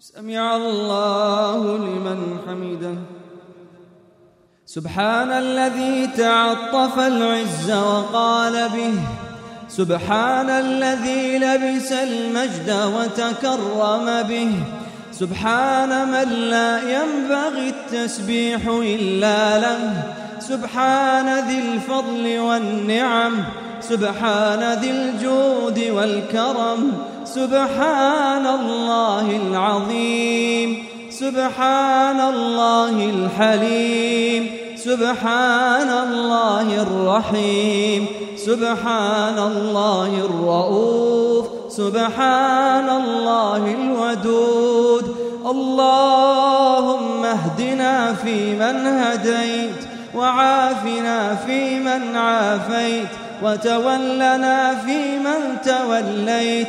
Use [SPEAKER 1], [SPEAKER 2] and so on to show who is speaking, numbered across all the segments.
[SPEAKER 1] سمع الله لمن حمده. سبحان الذي تعطف العز وقال به. سبحان الذي لبس المجد وتكرم به. سبحان من لا ينبغي التسبيح إلا له. سبحان ذي الفضل والنعم. سبحان ذي الجود والكرم. سبحان الله العظيم سبحان الله الحليم سبحان الله الرحيم سبحان الله الرؤوف سبحان الله الودود. اللهم اهدنا فيمن هديت وعافنا فيمن عافيت وتولنا فيمن توليت.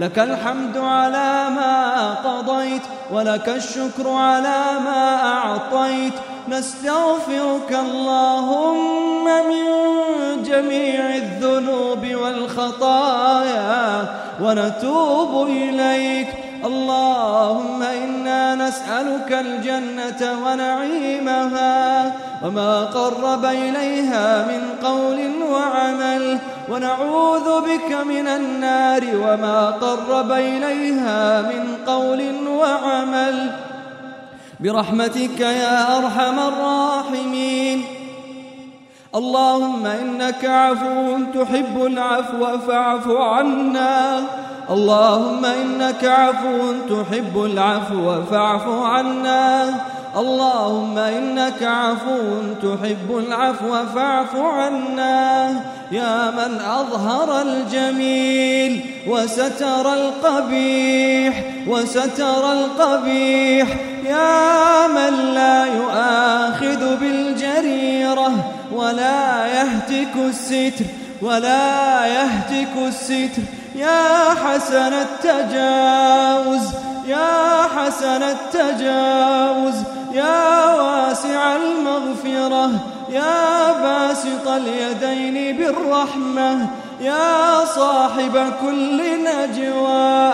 [SPEAKER 1] لك الحمد على ما قضيت ولك الشكر على ما أعطيت. نستغفرك اللهم من جميع الذنوب والخطايا ونتوب إليك. اللهم إنا نسألك الجنة ونعيمها وما قرب إليها من قول ونعوذ بك من النار وما قرب إليها من قول وعمل. برحمتك يا أرحم الراحمين. اللهم إنك عفو تحب العفو فاعف عنا. اللهم إنك عفو تحب العفو فاعف عنا. اللهم إنك عفو تحب العفو فاعف عنا يا من أظهر الجميل وستر القبيح وستر القبيح يا من لا يؤاخذ بالجريرة ولا يهتك الستر ولا يهتك الستر يا حسن التجاوز يا حسن التجاوز يا واسع المغفرة يا باسط اليدين بالرحمة يا صاحب كل نجوى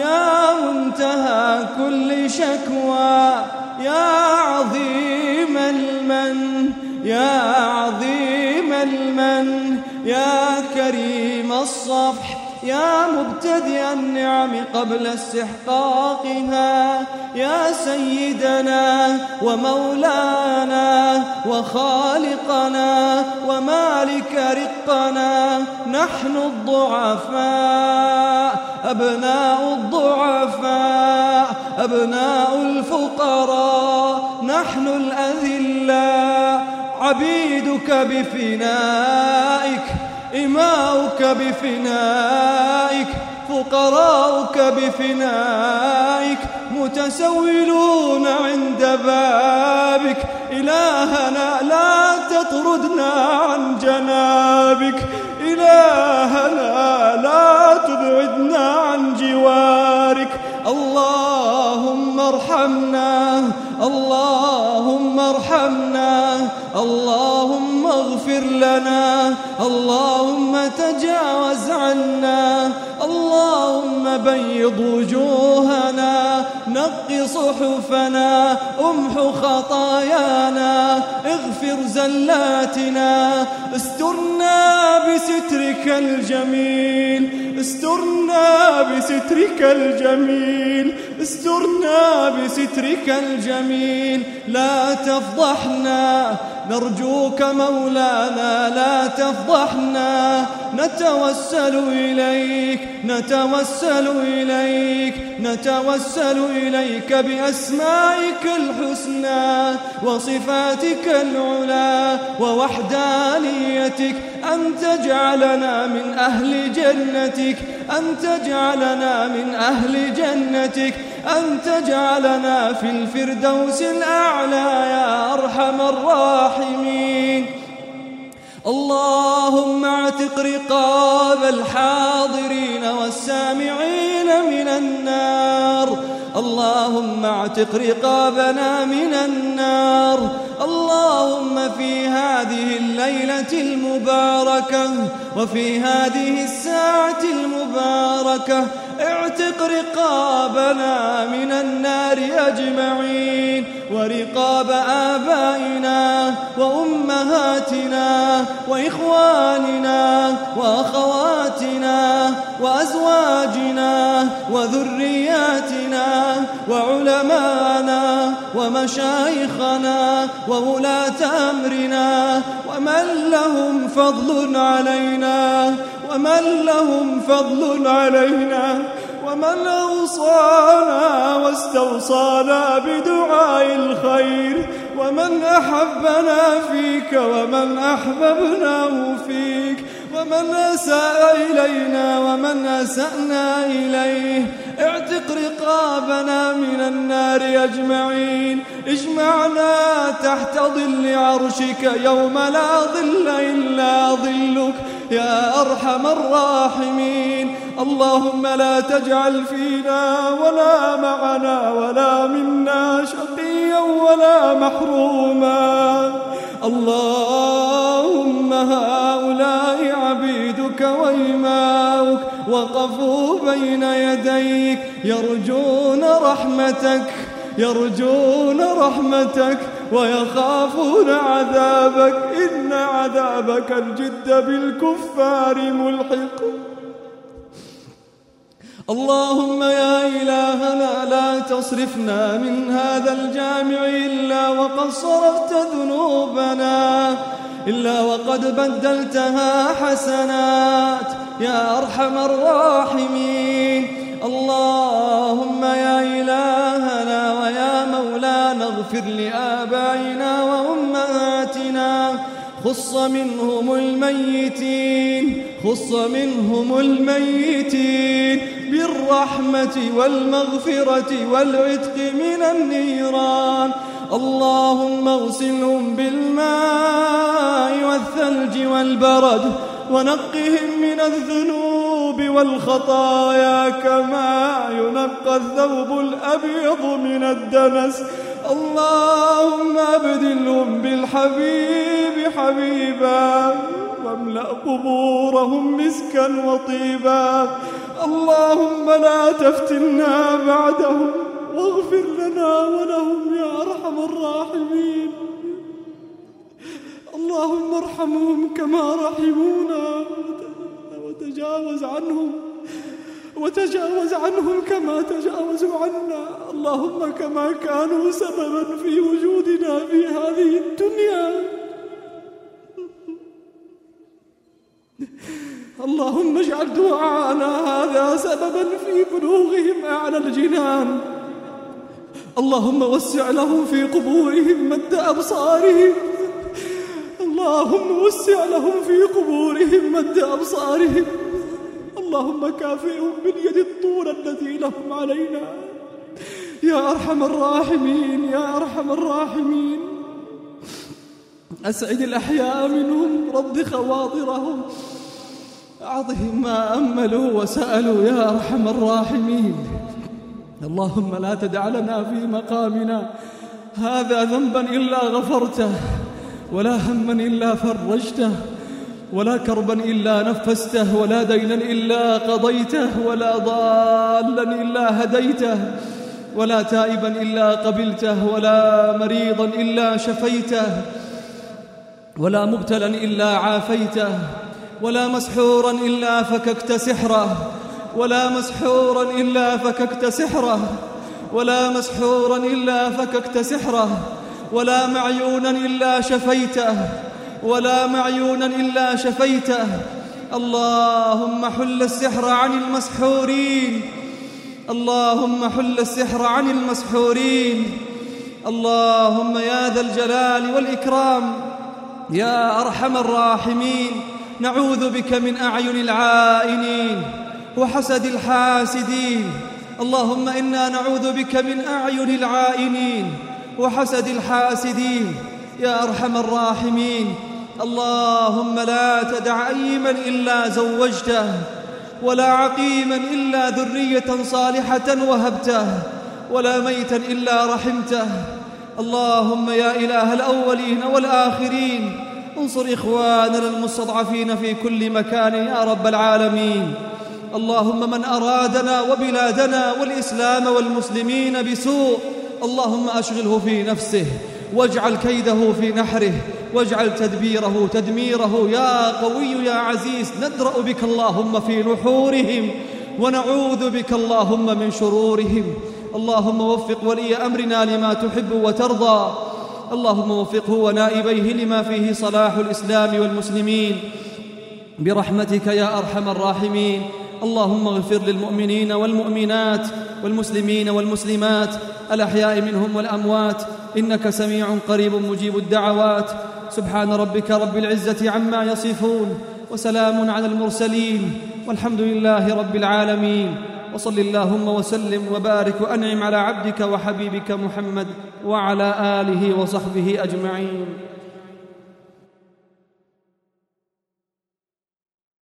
[SPEAKER 1] يا منتهى كل شكوى يا عظيم المن يا عظيم المن يا كريم الصفح يا مبتدئ النعم قبل استحقاقها يا سيدنا ومولانا وخالقنا ومالك رقنا نحن الضعفاء أبناء الضعفاء أبناء الفقراء نحن الأذلاء عبيدك بفنائك. بفنائك فقراؤك بفنائك متسولون عند بابك. إلهنا لا تطردنا عن جنابك. إلهنا لا تبعدنا عن جوارك. اللهم ارحمنا اللهم ارحمنا اللهم اغفر لنا اللهم تجاوز عنا اللهم بيض وجوهنا. نق صحفنا امح خطايانا اغفر زلاتنا. استرنا بسترك الجميل استرنا بسترك الجميل استرنا بسترك الجميل. لا تفضحنا نرجوك مولانا لا تفضحنا. نتوسل إليك نتوسل إليك نتوسل إليك بأسمائك الحسنى وصفاتك العلى ووحدانيتك. أن تجعلنا من أهل جنتك أن تجعلنا من أهل جنتك أن تجعلنا في الفردوس الأعلى اللهم اعتق رقاب الحاضرين والسامعين من النار. اللهم اعتق رقابنا من النار. اللهم في هذه الليلة المباركة وفي هذه الساعة المباركة اعتق رقابنا من النار أجمعين ورقاب آبائنا وأمهاتنا وإخواننا وأخواتنا وأزواجنا وذرياتنا وعلمانا ومشايخنا وولاة أمرنا ومن لهم فضل علينا ومن لهم فضل علينا ومن أوصانا واستوصانا بدعاء الخير ومن أحبنا فيك ومن أحببناه فيك ومن أساء إلينا ومن أسأنا إليه اعتق رقابنا من النار أجمعين. اجمعنا تحت ظل عرشك يوم لا ظل إلا ظلك يا أرحم الراحمين. اللهم لا تجعل فينا ولا معنا ولا منا شقيا ولا محروما. اللهم هؤلاء عبيدك وإماؤك وقفوا بين يديك يرجون رحمتك يرجون رحمتك ويخافون عذابك. إن عذابك الجد بالكفار ملحق. اللهم يا إلهنا لا تصرفنا من هذا الجامع إلا وقد صرفت ذنوبنا إلا وقد بدلتها حسنات يا أرحم الراحمين. اللهم يا إلهنا ويا مولانا اغفر لآبائنا خص منهم الميتين خص منهم الميتين بالرحمة والمغفرة والعتق من النيران. اللهم اغسلهم بالماء والثلج والبرد ونقهم من الذنوب والخطايا كما ينقى الثوب الأبيض من الدنس. اللهم أبدلهم بالحبيب حبيبا واملأ قبورهم مسكا وطيبا. اللهم لا تفتنا بعدهم واغفر لنا ولهم يا أرحم الراحمين. اللهم ارحمهم كما رحمونا وتجاوز عنهم وتجاوز عنهم كما تجاوزوا عنا. اللهم كما كانوا سببا في وجودنا في هذه الدنيا. اللهم اجعل دعاءنا هذا سببا في بلوغهم أعلى الجنان. اللهم وسع لهم في قبورهم مد أبصارهم. اللهم وسع لهم في قبورهم مد أبصارهم. اللهم كافئهم باليد الطول التي لهم علينا. يا أرحم الراحمين يا أرحم الراحمين. أسعد الأحياء منهم رد خواطرهم. أعطهم ما أملوا وسألوا يا أرحم الراحمين. اللهم لا تدع لنا في مقامنا. هذا ذنبا إلا غفرته ولا هما إلا فرجته ولا كربا إلا نفسته ولا دينا إلا قضيته ولا ضالا إلا هديته ولا تائبا إلا قبلته ولا مريضا إلا شفيته. ولا مبتلا إلا عافيته ولا مسحورا إلا فككت سحره ولا مسحورا إلا فككت سحره ولا مسحورا إلا فككت سحره ولا معيونا إلا شفيته ولا معيونا إلا شفيته. اللهم حل السحر عن المسحورين اللهم حل السحر عن المسحورين. اللهم يا ذا الجلال والإكرام. يا أرحم الراحمين نعوذ بك من أعين العائنين وحسد الحاسدين. اللهم إنا نعوذ بك من أعين العائنين وحسد الحاسدين. يا أرحم الراحمين اللهم لا تدع أيما إلا زوجته ولا عقيما إلا ذرية صالحة وهبته ولا ميتا إلا رحمته. اللهم يا إله الأولين والآخرين انصر إخواننا المستضعفين في كل مكان يا رب العالمين. اللهم من أرادنا وبلادنا والإسلام والمسلمين بسوء اللهم أشغله في نفسه واجعل كيده في نحره واجعل تدبيره تدميره. يا قوي يا عزيز ندرأ بك اللهم في نحورهم ونعوذ بك اللهم من شرورهم. اللهم وفق ولي أمرنا لما تحب وترضى. اللهم وفقه ونائبيه لما فيه صلاح الإسلام والمسلمين. برحمتك يا أرحم الراحمين. اللهم اغفر للمؤمنين والمؤمنات والمسلمين والمسلمات. الأحياء منهم والأموات. إنك سميع قريب مجيب الدعوات. سبحان ربك رب العزة عما يصفون. وسلام على المرسلين. والحمد لله رب العالمين. وصل اللهم وسلم وبارك وأنعم على عبدك وحبيبك محمد وعلى آله وصحبه أجمعين.